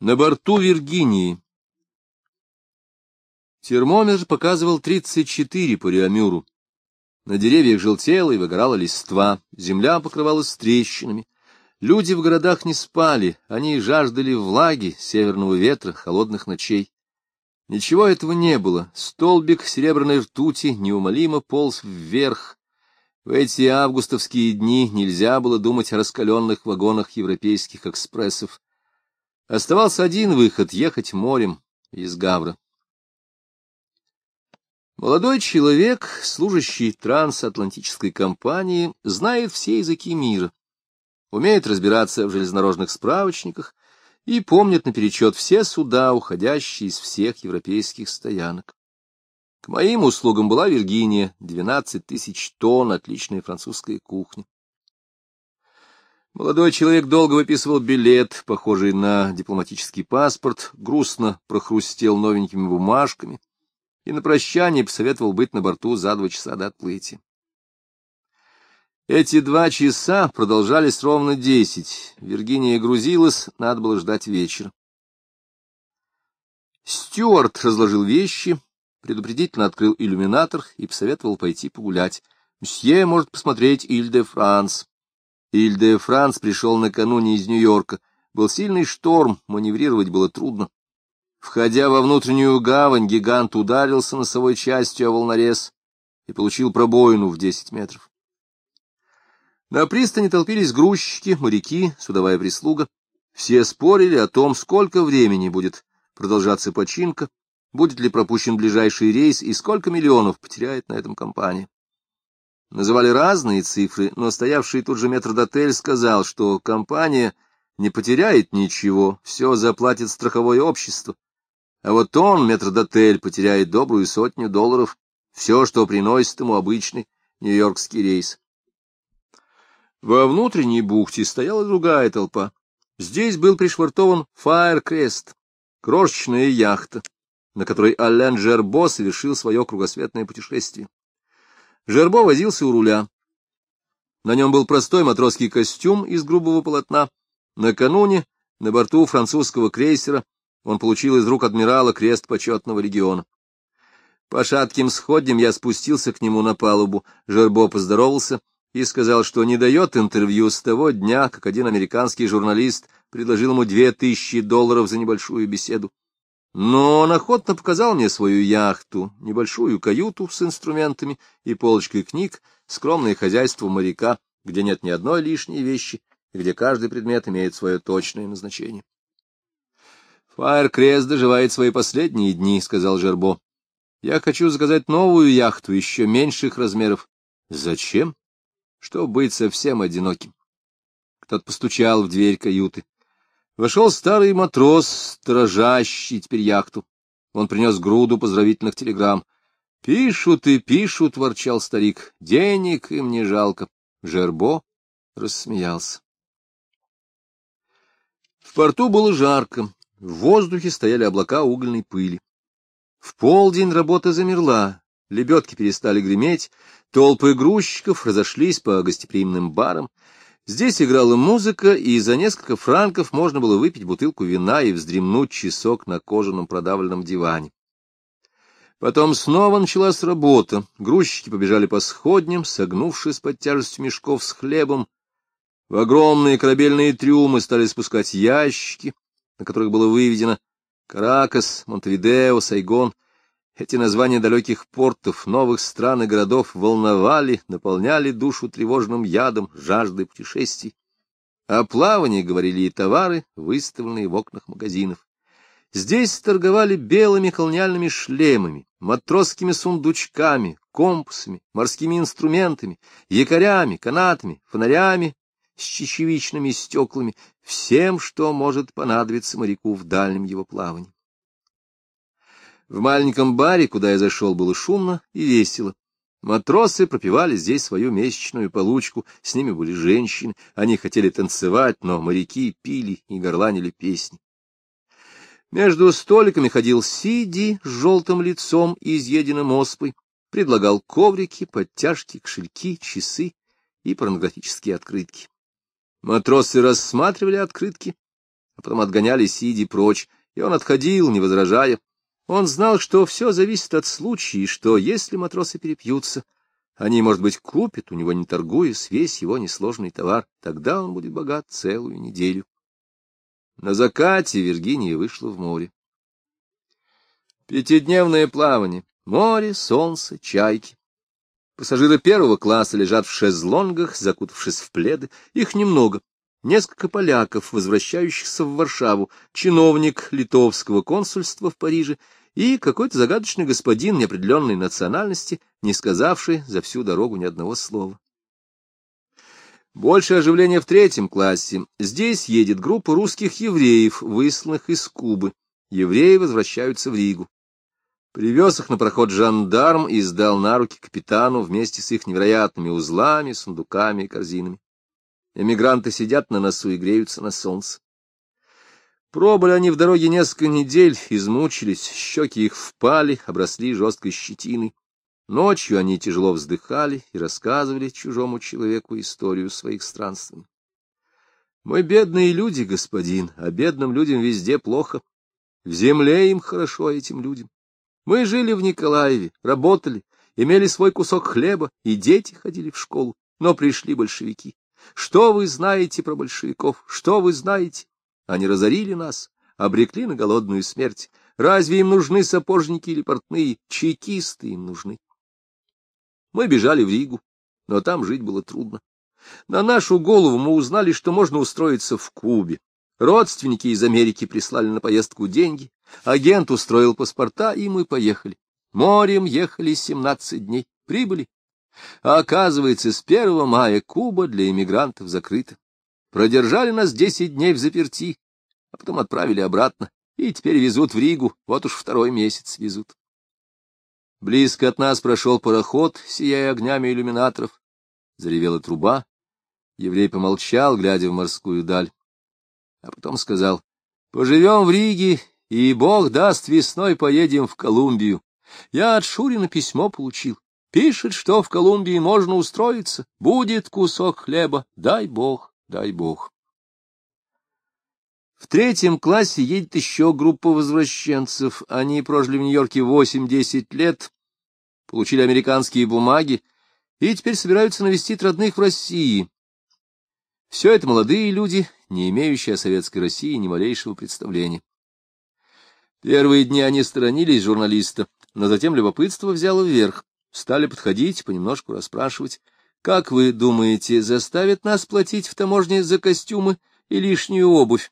На борту Виргинии. Термометр показывал 34 по Реамюру. На деревьях желтела и выгорала листва, земля покрывалась трещинами. Люди в городах не спали, они жаждали влаги, северного ветра, холодных ночей. Ничего этого не было, столбик серебряной ртути неумолимо полз вверх. В эти августовские дни нельзя было думать о раскаленных вагонах европейских экспрессов. Оставался один выход — ехать морем из Гавра. Молодой человек, служащий трансатлантической компании, знает все языки мира, умеет разбираться в железнодорожных справочниках и помнит наперечет все суда, уходящие из всех европейских стоянок. К моим услугам была Виргиния, 12 тысяч тонн отличной французской кухни. Молодой человек долго выписывал билет, похожий на дипломатический паспорт, грустно прохрустел новенькими бумажками и на прощание посоветовал быть на борту за два часа до отплытия. Эти два часа продолжались ровно десять. Виргиния грузилась, надо было ждать вечера. Стюарт разложил вещи, предупредительно открыл иллюминатор и посоветовал пойти погулять. Мсье может посмотреть Иль-де-Франс. Иль-де-Франс пришел накануне из Нью-Йорка. Был сильный шторм, маневрировать было трудно. Входя во внутреннюю гавань, гигант ударился носовой частью о волнорез и получил пробоину в десять метров. На пристани толпились грузчики, моряки, судовая прислуга. Все спорили о том, сколько времени будет продолжаться починка, будет ли пропущен ближайший рейс и сколько миллионов потеряет на этом компания. Называли разные цифры, но стоявший тут же метрдотель сказал, что компания не потеряет ничего, все заплатит страховое общество. А вот он, метрдотель, потеряет добрую сотню долларов, все, что приносит ему обычный нью-йоркский рейс. Во внутренней бухте стояла другая толпа. Здесь был пришвартован Фаеркрест, крошечная яхта, на которой Ален Жербо совершил свое кругосветное путешествие. Жербо возился у руля. На нем был простой матросский костюм из грубого полотна. Накануне на борту французского крейсера он получил из рук адмирала крест почетного легиона. По шатким сходням я спустился к нему на палубу. Жербо поздоровался и сказал, что не дает интервью с того дня, как один американский журналист предложил ему две тысячи долларов за небольшую беседу. Но он охотно показал мне свою яхту, небольшую каюту с инструментами и полочкой книг, скромное хозяйство моряка, где нет ни одной лишней вещи и где каждый предмет имеет свое точное назначение. «Фаер-Крест доживает свои последние дни», — сказал Жербо. «Я хочу заказать новую яхту еще меньших размеров». «Зачем?» «Чтобы быть совсем одиноким». Кто-то постучал в дверь каюты. Вошел старый матрос, сторожащий теперь яхту. Он принес груду поздравительных телеграмм. — Пишут и пишут, — ворчал старик, — денег им не жалко. Жербо рассмеялся. В порту было жарко, в воздухе стояли облака угольной пыли. В полдень работа замерла, лебедки перестали греметь, толпы грузчиков разошлись по гостеприимным барам, Здесь играла музыка, и за несколько франков можно было выпить бутылку вина и вздремнуть часок на кожаном продавленном диване. Потом снова началась работа. Грузчики побежали по сходням, согнувшись под тяжестью мешков с хлебом. В огромные корабельные трюмы стали спускать ящики, на которых было выведено Каракас, Монтевидео, Сайгон — эти названия далеких портов, новых стран и городов волновали, наполняли душу тревожным ядом, жаждой путешествий. О плавании говорили и товары, выставленные в окнах магазинов. Здесь торговали белыми колониальными шлемами, матросскими сундучками, компасами, морскими инструментами, якорями, канатами, фонарями с чечевичными стеклами, всем, что может понадобиться моряку в дальнем его плавании. В маленьком баре, куда я зашел, было шумно и весело. Матросы пропивали здесь свою месячную получку, с ними были женщины, они хотели танцевать, но моряки пили и горланили песни. Между столиками ходил Сиди с желтым лицом и изъеденным оспой, предлагал коврики, подтяжки, кошельки, часы и порнографические открытки. Матросы рассматривали открытки, а потом отгоняли Сиди прочь, и он отходил, не возражая. Он знал, что все зависит от случая, и что, если матросы перепьются, они, может быть, купят у него, не торгуясь, весь его несложный товар. Тогда он будет богат целую неделю. На закате Виргиния вышла в море. Пятидневное плавание. Море, солнце, чайки. Пассажиры первого класса лежат в шезлонгах, закутавшись в пледы. Их немного. Несколько поляков, возвращающихся в Варшаву, чиновник литовского консульства в Париже и какой-то загадочный господин неопределенной национальности, не сказавший за всю дорогу ни одного слова. Больше оживления в третьем классе. Здесь едет группа русских евреев, высланных из Кубы. Евреи возвращаются в Ригу. Привез их на проход жандарм и сдал на руки капитану вместе с их невероятными узлами, сундуками и корзинами. Эмигранты сидят на носу и греются на солнце. Пробыли они в дороге несколько недель, измучились, щеки их впали, обросли жесткой щетиной. Ночью они тяжело вздыхали и рассказывали чужому человеку историю своих странствий. Мы бедные люди, господин, а бедным людям везде плохо. В земле им хорошо, этим людям. Мы жили в Николаеве, работали, имели свой кусок хлеба, и дети ходили в школу, но пришли большевики. Что вы знаете про большевиков? Что вы знаете? Они разорили нас, обрекли на голодную смерть. Разве им нужны сапожники или портные? Чекисты им нужны. Мы бежали в Ригу, но там жить было трудно. На нашу голову мы узнали, что можно устроиться в Кубе. Родственники из Америки прислали на поездку деньги, агент устроил паспорта, и мы поехали. Морем ехали семнадцать дней, прибыли. А оказывается, с первого мая Куба для иммигрантов закрыта. Продержали нас десять дней в заперти, а потом отправили обратно, и теперь везут в Ригу, вот уж второй месяц везут. Близко от нас прошел пароход, сияя огнями иллюминаторов. Заревела труба. Еврей помолчал, глядя в морскую даль а потом сказал, — Поживем в Риге, и Бог даст, весной поедем в Колумбию. Я от Шурина письмо получил. Пишет, что в Колумбии можно устроиться. Будет кусок хлеба. Дай Бог, дай Бог. В третьем классе едет еще группа возвращенцев. Они прожили в Нью-Йорке 8-10 лет, получили американские бумаги и теперь собираются навестить родных в России. Все это молодые люди, не имеющие о советской России ни малейшего представления. Первые дни они сторонились журналиста, но затем любопытство взяло вверх. Стали подходить, понемножку расспрашивать. «Как вы думаете, заставят нас платить в таможне за костюмы и лишнюю обувь?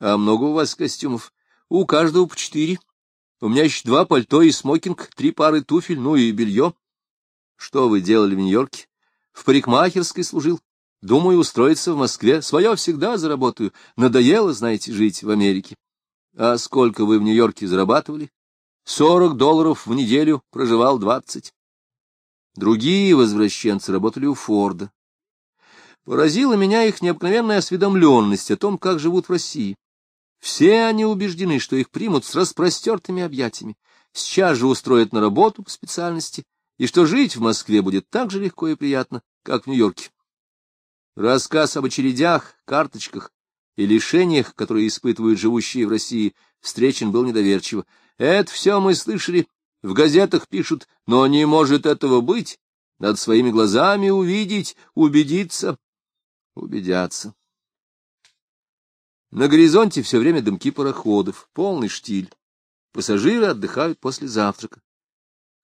А много у вас костюмов? У каждого по четыре. У меня еще два пальто и смокинг, три пары туфель, ну и белье. Что вы делали в Нью-Йорке? В парикмахерской служил. Думаю устроиться в Москве. Свое всегда заработаю. Надоело, знаете, жить в Америке. А сколько вы в Нью-Йорке зарабатывали? Сорок долларов в неделю, проживал двадцать. Другие возвращенцы работали у Форда. Поразила меня их необыкновенная осведомленность о том, как живут в России. Все они убеждены, что их примут с распростертыми объятиями, сейчас же устроят на работу по специальности, и что жить в Москве будет так же легко и приятно, как в Нью-Йорке. Рассказ об очередях, карточках и лишениях, которые испытывают живущие в России, встречен был недоверчиво. Это все мы слышали, в газетах пишут, но не может этого быть. Надо своими глазами увидеть, убедиться, убедяться. На горизонте все время дымки пароходов, полный штиль. Пассажиры отдыхают после завтрака.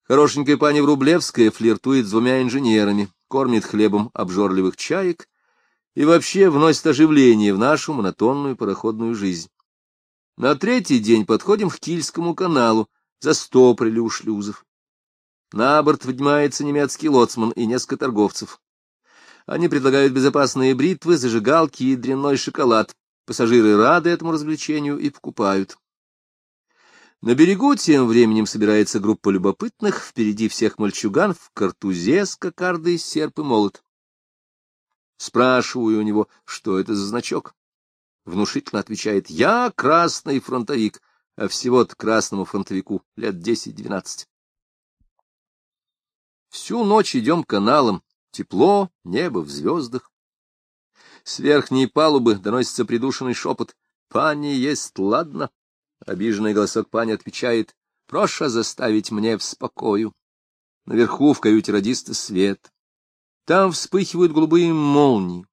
Хорошенькая пани Врублевская флиртует с двумя инженерами, кормит хлебом обжорливых чаек и вообще вносит оживление в нашу монотонную пароходную жизнь. На третий день подходим к Кильскому каналу, застоприли у шлюзов. На борт поднимается немецкий лоцман и несколько торговцев. Они предлагают безопасные бритвы, зажигалки и дрянной шоколад. Пассажиры рады этому развлечению и покупают. На берегу тем временем собирается группа любопытных, впереди всех мальчуган в картузе с кокардой, серп и молот. Спрашиваю у него, что это за значок. Внушительно отвечает, я красный фронтовик, а всего-то красному фронтовику лет десять-двенадцать. Всю ночь идем каналом, тепло, небо в звездах. С верхней палубы доносится придушенный шепот. пани есть ладно. Обиженный голосок пани отвечает, проша заставить мне в спокою. Наверху в каюте радиста свет. Там вспыхивают голубые молнии.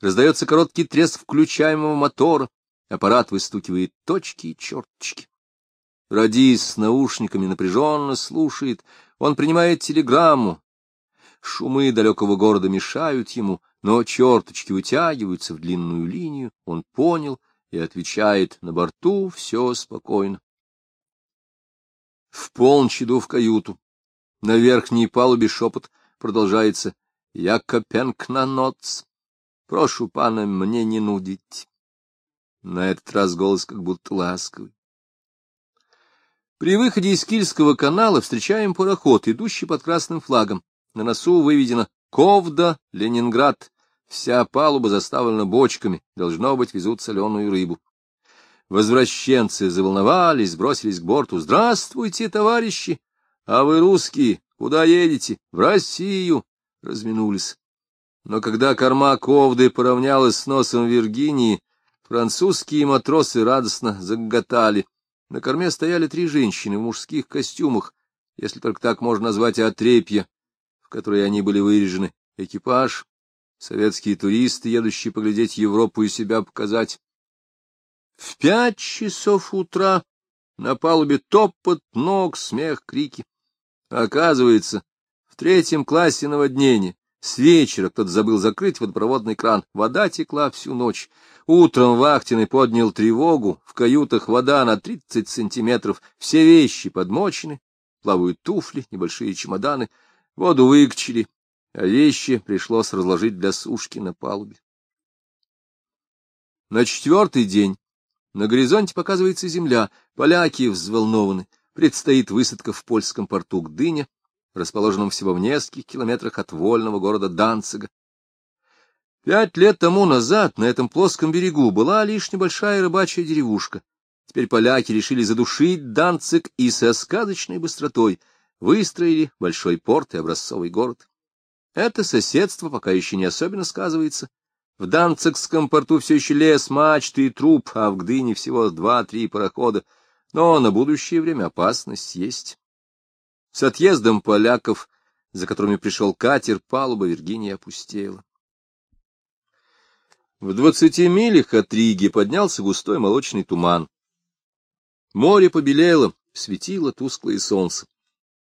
Раздается короткий треск включаемого мотора. Аппарат выстукивает точки и черточки. Радист с наушниками напряженно слушает. Он принимает телеграмму. Шумы далекого города мешают ему, но черточки утягиваются в длинную линию. Он понял и отвечает, на борту все спокойно. В полночь иду в каюту. На верхней палубе шепот продолжается. Якопенк на ноц. Прошу пана мне не нудить. На этот раз голос как будто ласковый. При выходе из Кильского канала встречаем пароход, идущий под красным флагом. На носу выведено «Ковда, Ленинград». Вся палуба заставлена бочками, должно быть, везут соленую рыбу. Возвращенцы заволновались, бросились к борту. «Здравствуйте, товарищи! А вы русские, куда едете? В Россию!» Разминулись. Но когда корма ковды поравнялась с носом Виргинии, французские матросы радостно заготали. На корме стояли три женщины в мужских костюмах, если только так можно назвать отрепья, в которые они были вырежены. Экипаж, советские туристы, едущие поглядеть Европу и себя показать. В пять часов утра на палубе топот ног, смех, крики. Оказывается, в третьем классе наводнения с вечера кто-то забыл закрыть водопроводный кран. Вода текла всю ночь. Утром Вахтенный поднял тревогу. В каютах вода на тридцать сантиметров. Все вещи подмочены. Плавают туфли, небольшие чемоданы. Воду выкачали, а вещи пришлось разложить для сушки на палубе. На четвертый день на горизонте показывается земля. Поляки взволнованы. Предстоит высадка в польском порту Гдыня расположенном всего в нескольких километрах от вольного города Данцига. Пять лет тому назад на этом плоском берегу была лишь небольшая рыбачья деревушка. Теперь поляки решили задушить Данциг и со сказочной быстротой выстроили большой порт и образцовый город. Это соседство пока еще не особенно сказывается. В Данцигском порту все еще лес, мачты и труп, а в Гдыне всего два-три парохода. Но на будущее время опасность есть. С отъездом поляков, за которыми пришел катер, палуба Виргинии опустела. В двадцати милях от Риги поднялся густой молочный туман. Море побелело, светило тусклое солнце.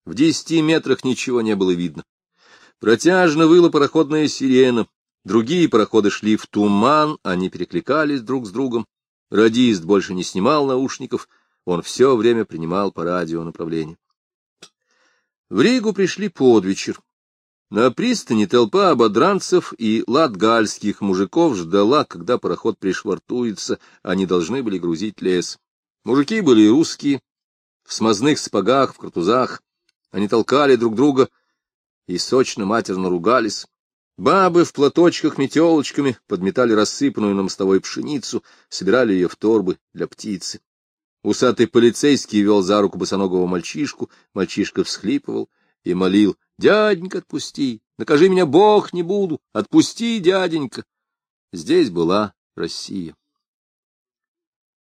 В десяти метрах ничего не было видно. Протяжно выла пароходная сирена. Другие пароходы шли в туман, они перекликались друг с другом. Радист больше не снимал наушников, он все время принимал по радио направление. В Ригу пришли под вечер. На пристани толпа ободранцев и латгальских мужиков ждала, когда пароход пришвартуется, они должны были грузить лес. Мужики были русские, в смазных сапогах, в картузах. Они толкали друг друга и сочно-матерно ругались. Бабы в платочках метелочками подметали рассыпанную на мостовой пшеницу, собирали ее в торбы для птицы. Усатый полицейский вел за руку босоногого мальчишку, мальчишка всхлипывал и молил, «Дяденька, отпусти! Накажи меня, Бог, не буду! Отпусти, дяденька!» Здесь была Россия.